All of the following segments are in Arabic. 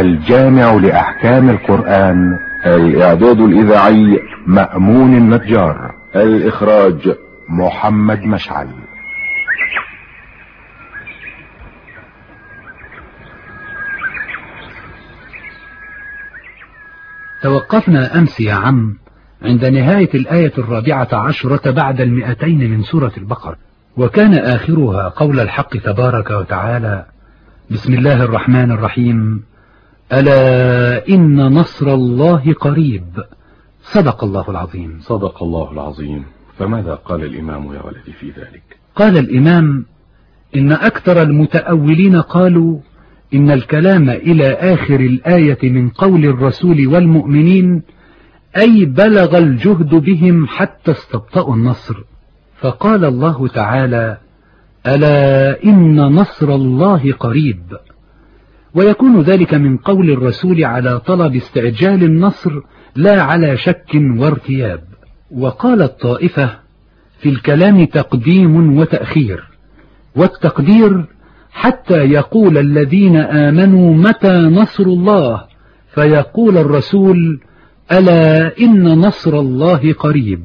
الجامع لأحكام القرآن. الإعداد الإذاعي مأمون النجار. الإخراج محمد مشعل. توقفنا أمس يا عم عند نهاية الآية الرابعة عشرة بعد المئتين من سورة البقرة. وكان آخرها قول الحق تبارك وتعالى بسم الله الرحمن الرحيم. ألا إن نصر الله قريب. صدق الله العظيم. صدق الله العظيم. فماذا قال الإمام يا ولدي في ذلك؟ قال الإمام إن أكثر المتأولين قالوا إن الكلام إلى آخر الآية من قول الرسول والمؤمنين أي بلغ الجهد بهم حتى استبطأوا النصر. فقال الله تعالى ألا إن نصر الله قريب. ويكون ذلك من قول الرسول على طلب استعجال النصر لا على شك وارتياب. وقال الطائفة في الكلام تقديم وتأخير والتقدير حتى يقول الذين آمنوا متى نصر الله فيقول الرسول ألا إن نصر الله قريب.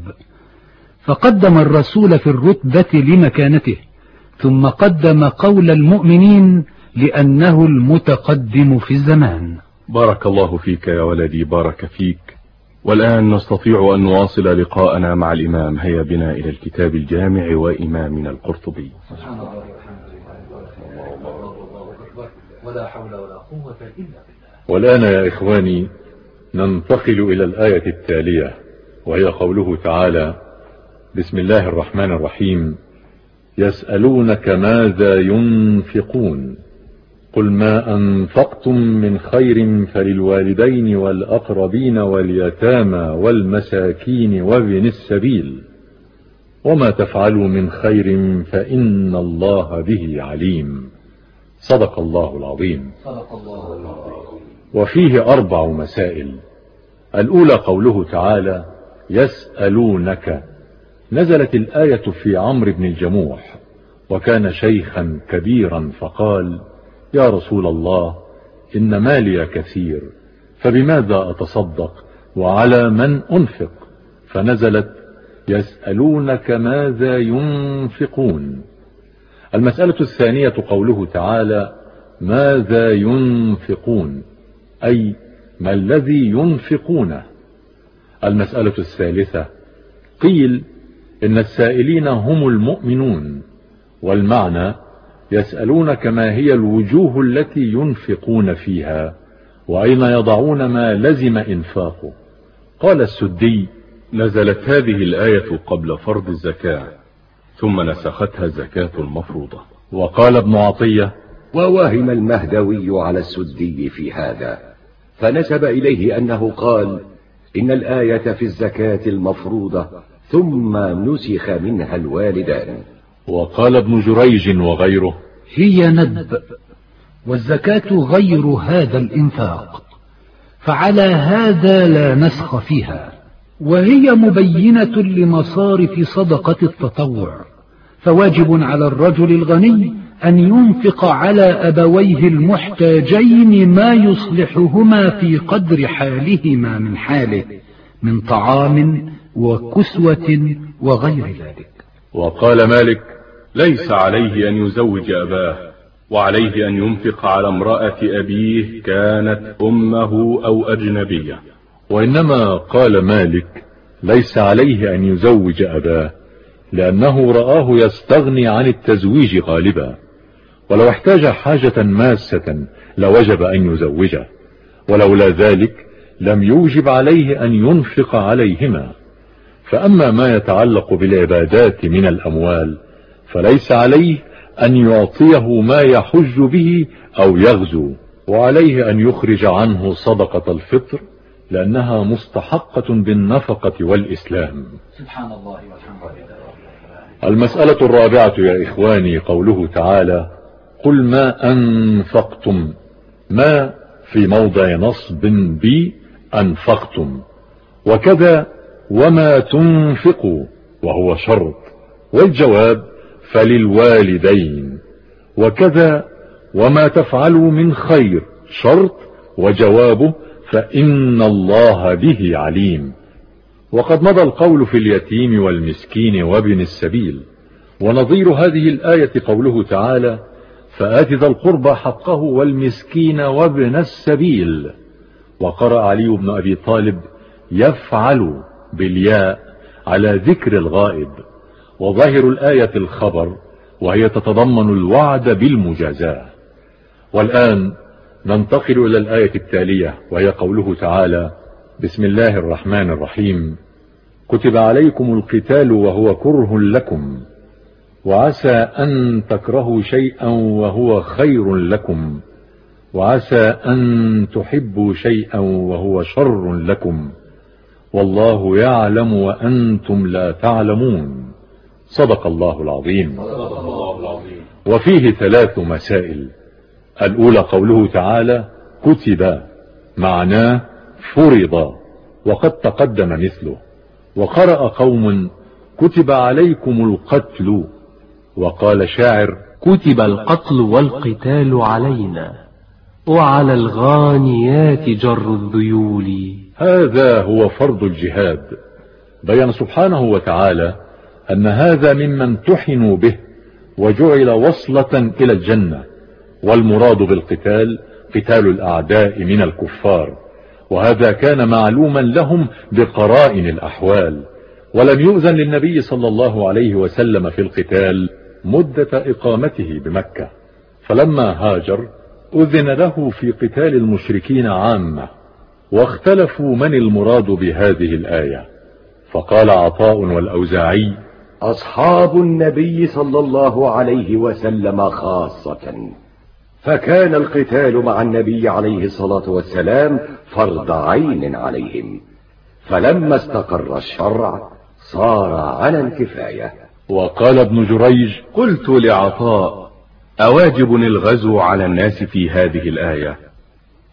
فقدم الرسول في الرتبة لمكانته ثم قدم قول المؤمنين لأنه المتقدم في الزمان. بارك الله فيك يا ولدي بارك فيك. والآن نستطيع أن نواصل لقاءنا مع الإمام. هيا بنا إلى الكتاب الجامع وإمامنا القرطبي. ولا حول ولا قوة إلا بالله والآن يا إخواني ننتقل إلى الآية التالية وهي قوله تعالى بسم الله الرحمن الرحيم يسألونك ماذا ينفقون؟ قل ما أنفقتم من خير فللوالدين والأقربين واليتامى والمساكين وابن السبيل وما تفعلوا من خير فإن الله به عليم. صدق الله العظيم. صدق الله العظيم. وفيه أربع مسائل. الأولى قوله تعالى يسألونك. نزلت الآية في عمرو بن الجموح وكان شيخا كبيرا فقال يا رسول الله إن مالي كثير فبماذا أتصدق؟ وعلى من أنفق؟ فنزلت يسألونك ماذا ينفقون. المسألة الثانية قوله تعالى ماذا ينفقون؟ أي ما الذي ينفقونه؟ المسألة الثالثة قيل إن السائلين هم المؤمنون. والمعنى يسألونك ما هي الوجوه التي ينفقون فيها وأين يضعون ما لزم إنفاقه. قال السدي نزلت هذه الآية قبل فرض الزكاة ثم نسختها الزكاة المفروضة. وقال ابن عطية ووهم المهدوي على السدي في هذا فنسب إليه أنه قال إن الآية في الزكاة المفروضة ثم نسخ منها الوالدان. وقال ابن جريج وغيره هي ندب والزكاة غير هذا الإنفاق فعلى هذا لا نسخ فيها. وهي مبينة لمصارف صدقة التطوع فواجب على الرجل الغني أن ينفق على أبويه المحتاجين ما يصلحهما في قدر حالهما من حاله من طعام وكسوة وغير ذلك. وقال مالك ليس عليه أن يزوج أباه وعليه أن ينفق على امرأة أبيه كانت أمه أو أجنبية. وإنما قال مالك ليس عليه أن يزوج أباه لأنه رآه يستغني عن التزويج غالبا. ولو احتاج حاجة ماسة لوجب أن يزوجه ولولا ذلك لم يوجب عليه أن ينفق عليهما. فأما ما يتعلق بالعبادات من الأموال فليس عليه أن يعطيه ما يحج به أو يغزو. وعليه أن يخرج عنه صدقة الفطر لأنها مستحقة بالنفقة والإسلام. سبحان الله والحمد لله المسألة الرابعة يا إخواني قوله تعالى قل ما أنفقتم ما في موضع نصب بي أنفقتم وكذا وما تنفقوا وهو شرط. والجواب فللوالدين. وكذا وما تفعلوا من خير شرط وجوابه فإن الله به عليم. وقد مضى القول في اليتيم والمسكين وابن السبيل. ونظير هذه الآية قوله تعالى فآت ذا القربى حقه والمسكين وابن السبيل. وقرأ علي بن أبي طالب يفعل بالياء على ذكر الغائب. وظاهر الآية الخبر وهي تتضمن الوعد بالمجازاة. والآن ننتقل إلى الآية التالية وهي قوله تعالى بسم الله الرحمن الرحيم. كتب عليكم القتال وهو كره لكم وعسى أن تكرهوا شيئا وهو خير لكم وعسى أن تحبوا شيئا وهو شر لكم. والله يعلم وأنتم لا تعلمون. صدق الله العظيم. وفيه ثلاث مسائل. الأولى قوله تعالى كتب معناه فرض وقد تقدم مثله. وقرأ قوم كتب عليكم القتل. وقال شاعر كتب القتل والقتال علينا. وعلى الغانيات جر الذيول. هذا هو فرض الجهاد. بين سبحانه وتعالى أن هذا مما امتحنوا به وجعل وصلة إلى الجنة والمراد بالقتال قتال الأعداء من الكفار. وهذا كان معلوما لهم بقرائن الأحوال. ولم يؤذن للنبي صلى الله عليه وسلم في القتال مدة إقامته بمكة. فلما هاجر أذن له في قتال المشركين عامة واختلفوا من المراد بهذه الآية. فقال عطاء والأوزاعي أصحاب النبي صلى الله عليه وسلم خاصة. فكان القتال مع النبي عليه الصلاة والسلام فرض عين عليهم. فلما استقر الشرع صار على الكفاية وقال ابن جريج قلت لعطاء أواجب الغزو على الناس في هذه الآية؟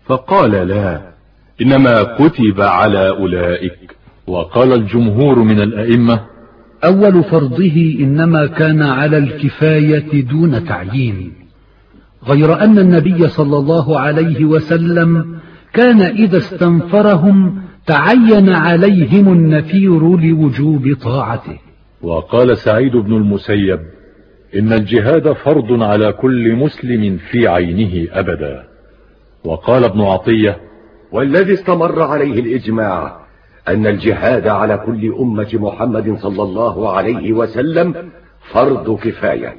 فقال لا إنما كتب على أولئك. وقال الجمهور من الأئمة أول فرضه إنما كان على الكفاية دون تعيين غير أن النبي صلى الله عليه وسلم كان إذا استنفرهم تعين عليهم النفير لوجوب طاعته. وقال سعيد بن المسيب إن الجهاد فرض على كل مسلم في عينه أبدا. وقال ابن عطية والذي استمر عليه الإجماع أن الجهاد على كل أمة محمد صلى الله عليه وسلم فرض كفاية.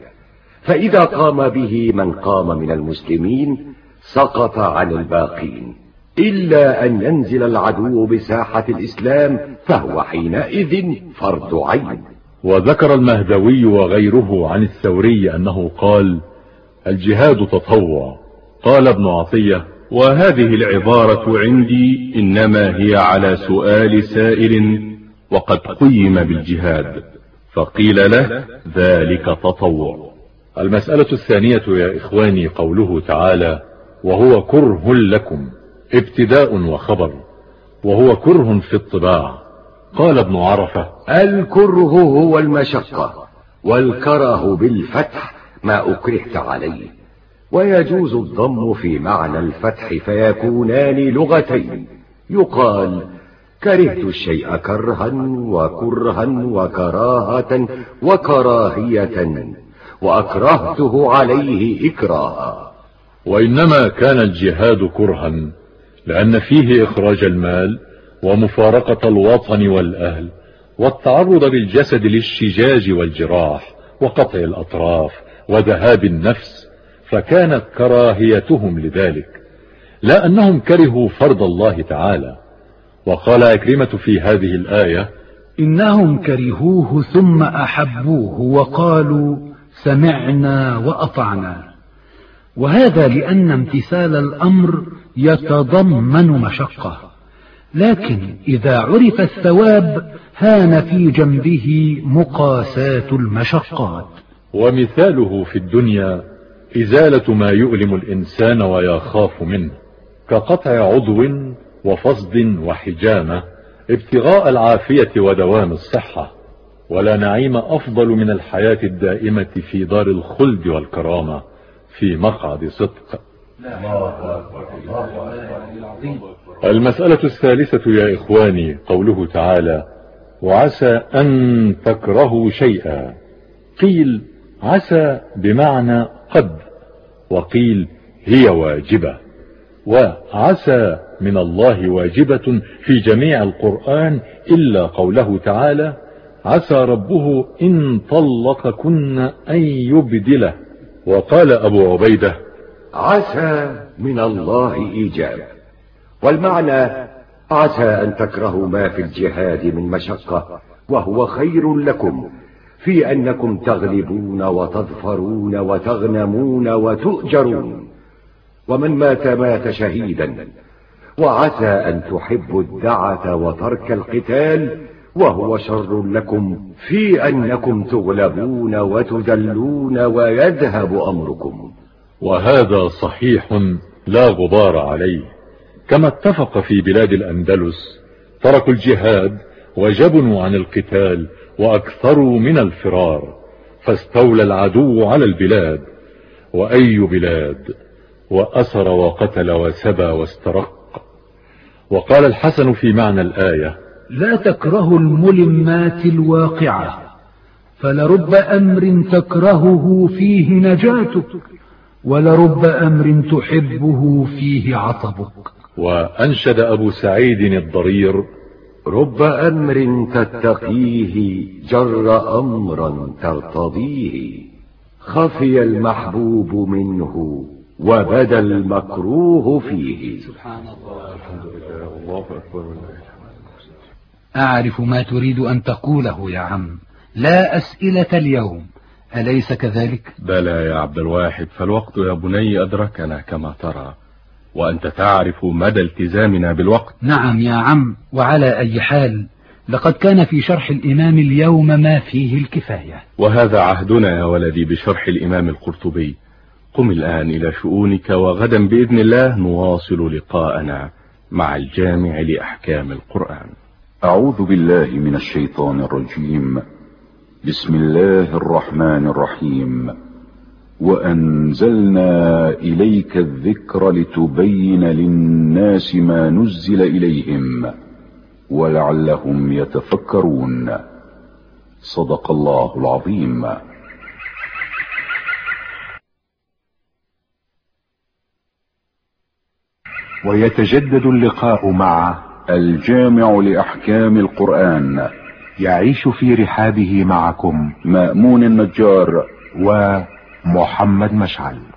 فإذا قام به من قام من المسلمين سقط عن الباقين إلا أن ينزل العدو بساحة الإسلام فهو حينئذ فرض عين. وذكر المهدوي وغيره عن الثوري أنه قال الجهاد تطوع. قال ابن عطية وهذه العبارة عندي إنما هي على سؤال سائل وقد قيم بالجهاد فقيل له ذلك تطوع. المسألة الثانية يا إخواني قوله تعالى وهو كره لكم ابتداء وخبر وهو كره في الطباع. قال ابن عرفة الكره هو المشقة والكره بالفتح ما أكرهت عليه. ويجوز الضم في معنى الفتح فيكونان لغتين. يقال كرهت الشيء كرها وكرها وكراهة وكراهية وأكرهته عليه إكراها. وإنما كان الجهاد كرها لأن فيه إخراج المال ومفارقة الوطن والأهل والتعرض بالجسد للشجاج والجراح وقطع الأطراف وذهاب النفس فكانت كراهيتهم لذلك لا أنهم كرهوا فرض الله تعالى. وقال أكرمة في هذه الآية إنهم كرهوه ثم أحبوه وقالوا سمعنا وأطعنا. وهذا لأن امتثال الأمر يتضمن مشقة. لكن إذا عرف الثواب هان في جنبه مقاساة المشقات. ومثاله في الدنيا إزالة ما يؤلم الإنسان ويخاف منه كقطع عضو وفصد وحجامة ابتغاء العافية ودوام الصحة ولا نعيم أفضل من الحياة الدائمة في دار الخلد والكرامة في مقعد صدق. المسألة الثالثة يا إخواني قوله تعالى وعسى أن تكرهوا شيئا قيل عسى بمعنى قد وقيل هي واجبة. وعسى من الله واجبة في جميع القرآن إلا قوله تعالى عسى ربه إن طلقكن أن يبدله. وقال أبو عبيدة عسى من الله إيجاب. والمعنى عسى أن تكرهوا ما في الجهاد من مشقة وهو خير لكم. في أنكم تغلبون وتظفرون وتغنمون وتؤجرون. ومن مات مات شهيدا وعسى أن تحبوا الدعة وترك القتال وهو شر لكم في أنكم تغلبون وتدلون ويذهب أمركم. وهذا صحيح لا غبار عليه. كما اتفق في بلاد الأندلس تركوا الجهاد وجبنوا عن القتال وأكثروا من الفرار فاستولى العدو على البلاد وأي بلاد؟ وأسر وقتل وسبى واسترق. وقال الحسن في معنى الآية لا تكرهوا الملمات الواقعة فلرب أمر تكرهه فيه نجاتك ولرب أمر تحبه فيه عطبك. وأنشد أبو سعيد الضرير رب أمر تتقيه جر أمرا ترتضيه. خفي المحبوب منه وبدا المكروه فيه. سبحان الله الحمد لله الله أكبر أعرف ما تريد أن تقوله يا عم. لا أسئلة اليوم. أليس كذلك؟ بلى يا عبد الواحد فالوقت يا بني أدركنا كما ترى. وأنت تعرف مدى التزامنا بالوقت. نعم يا عم وعلى أي حال لقد كان في شرح الإمام اليوم ما فيه الكفاية. وهذا عهدنا يا ولدي بشرح الإمام القرطبي. قم الآن إلى شؤونك وغدا بإذن الله نواصل لقاءنا مع الجامع لأحكام القرآن. أعوذ بالله من الشيطان الرجيم. بسم الله الرحمن الرحيم. وأنزلنا إليك الذكر لتبين للناس ما نزل إليهم ولعلهم يتفكرون. صدق الله العظيم. ويتجدد اللقاء مع الجامع لأحكام القرآن. يعيش في رحابه معكم مأمون النجار. ومحمد مشعل.